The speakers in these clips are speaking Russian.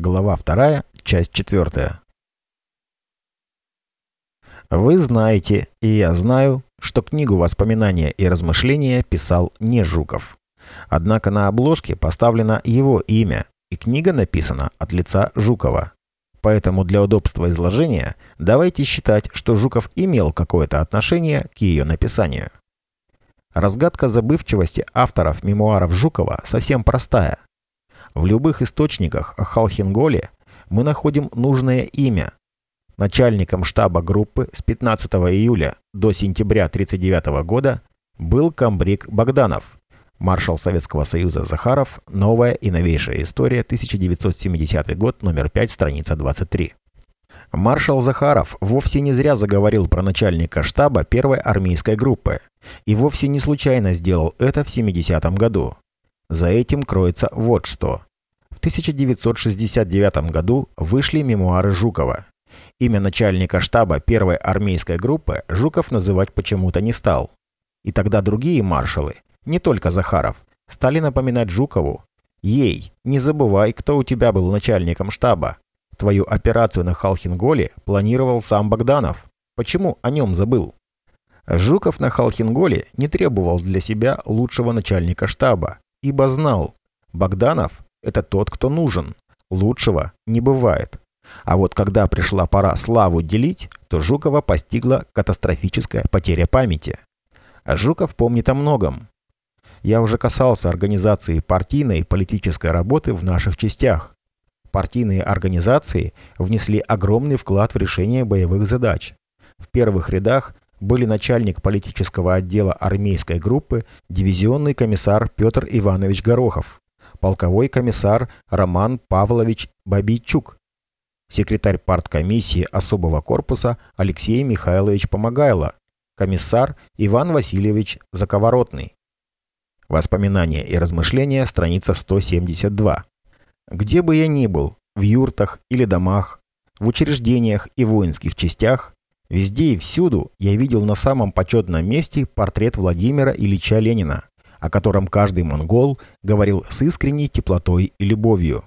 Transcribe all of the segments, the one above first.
Глава 2, часть 4. Вы знаете, и я знаю, что книгу «Воспоминания и размышления» писал не Жуков. Однако на обложке поставлено его имя, и книга написана от лица Жукова. Поэтому для удобства изложения давайте считать, что Жуков имел какое-то отношение к ее написанию. Разгадка забывчивости авторов мемуаров Жукова совсем простая. В любых источниках о Халхинголе мы находим нужное имя. Начальником штаба группы с 15 июля до сентября 1939 года был комбриг Богданов, маршал Советского Союза Захаров, новая и новейшая история, 1970 год, номер 5, страница 23. Маршал Захаров вовсе не зря заговорил про начальника штаба первой армейской группы и вовсе не случайно сделал это в 70-м году. За этим кроется вот что. В 1969 году вышли мемуары Жукова. Имя начальника штаба первой армейской группы Жуков называть почему-то не стал. И тогда другие маршалы, не только Захаров, стали напоминать Жукову «Ей, не забывай, кто у тебя был начальником штаба. Твою операцию на Халхинголе планировал сам Богданов. Почему о нем забыл?» Жуков на Халхинголе не требовал для себя лучшего начальника штаба, ибо знал, Богданов – это тот, кто нужен, лучшего не бывает. А вот когда пришла пора славу делить, то Жукова постигла катастрофическая потеря памяти. А Жуков помнит о многом. Я уже касался организации партийной и политической работы в наших частях. Партийные организации внесли огромный вклад в решение боевых задач. В первых рядах были начальник политического отдела армейской группы, дивизионный комиссар Петр Иванович Горохов, полковой комиссар Роман Павлович Бабийчук, секретарь парткомиссии особого корпуса Алексей Михайлович Помогайло, комиссар Иван Васильевич Заковоротный. Воспоминания и размышления, страница 172. Где бы я ни был, в юртах или домах, в учреждениях и воинских частях, везде и всюду я видел на самом почетном месте портрет Владимира Ильича Ленина, о котором каждый монгол говорил с искренней теплотой и любовью.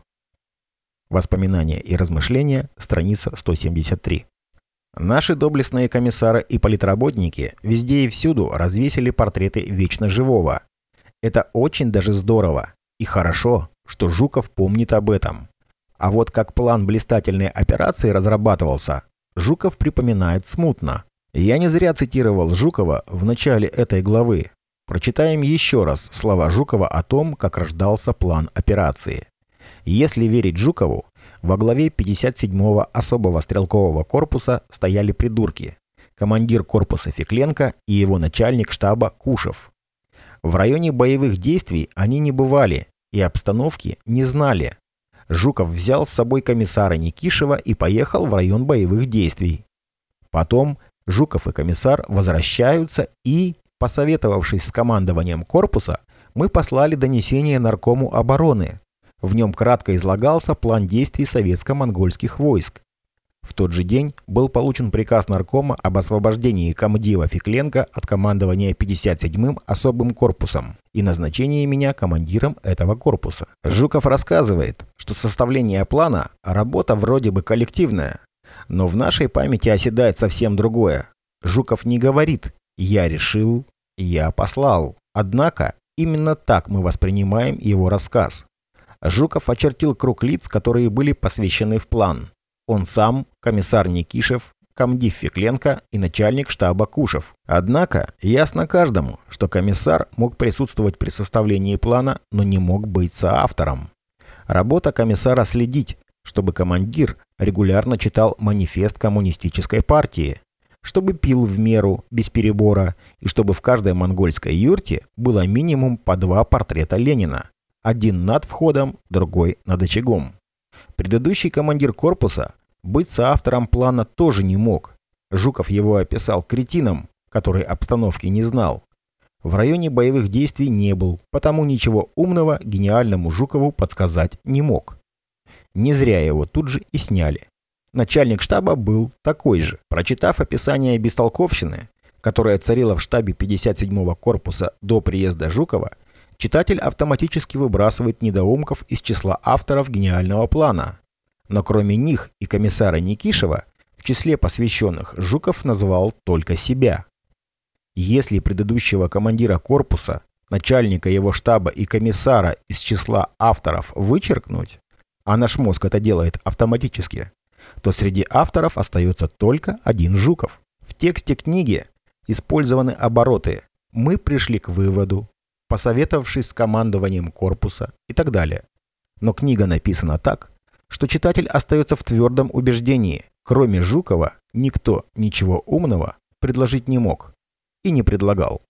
Воспоминания и размышления, страница 173. Наши доблестные комиссары и политработники везде и всюду развесили портреты вечно живого. Это очень даже здорово и хорошо, что Жуков помнит об этом. А вот как план блистательной операции разрабатывался, Жуков припоминает смутно. Я не зря цитировал Жукова в начале этой главы. Прочитаем еще раз слова Жукова о том, как рождался план операции. Если верить Жукову, во главе 57-го особого стрелкового корпуса стояли придурки. Командир корпуса Фекленко и его начальник штаба Кушев. В районе боевых действий они не бывали и обстановки не знали. Жуков взял с собой комиссара Никишева и поехал в район боевых действий. Потом Жуков и комиссар возвращаются и, посоветовавшись с командованием корпуса, мы послали донесение наркому обороны, в нем кратко излагался план действий советско-монгольских войск. В тот же день был получен приказ наркома об освобождении комдива Фекленко от командования 57-м особым корпусом и назначении меня командиром этого корпуса. Жуков рассказывает, что составление плана – работа вроде бы коллективная, но в нашей памяти оседает совсем другое. Жуков не говорит «я решил», «я послал». Однако именно так мы воспринимаем его рассказ. Жуков очертил круг лиц, которые были посвящены в план. Он сам, комиссар Никишев, комдив Фекленко и начальник штаба Кушев. Однако ясно каждому, что комиссар мог присутствовать при составлении плана, но не мог быть соавтором. Работа комиссара следить, чтобы командир регулярно читал манифест коммунистической партии, чтобы пил в меру, без перебора, и чтобы в каждой монгольской юрте было минимум по два портрета Ленина. Один над входом, другой над очагом. Предыдущий командир корпуса быть соавтором плана тоже не мог. Жуков его описал кретином, который обстановки не знал. В районе боевых действий не был, потому ничего умного гениальному Жукову подсказать не мог. Не зря его тут же и сняли. Начальник штаба был такой же. Прочитав описание бестолковщины, которая царила в штабе 57-го корпуса до приезда Жукова, читатель автоматически выбрасывает недоумков из числа авторов гениального плана. Но кроме них и комиссара Никишева, в числе посвященных Жуков назвал только себя. Если предыдущего командира корпуса, начальника его штаба и комиссара из числа авторов вычеркнуть, а наш мозг это делает автоматически, то среди авторов остается только один Жуков. В тексте книги использованы обороты «мы пришли к выводу», «посоветовавшись с командованием корпуса» и так далее. Но книга написана так, что читатель остается в твердом убеждении, кроме Жукова никто ничего умного предложить не мог и не предлагал.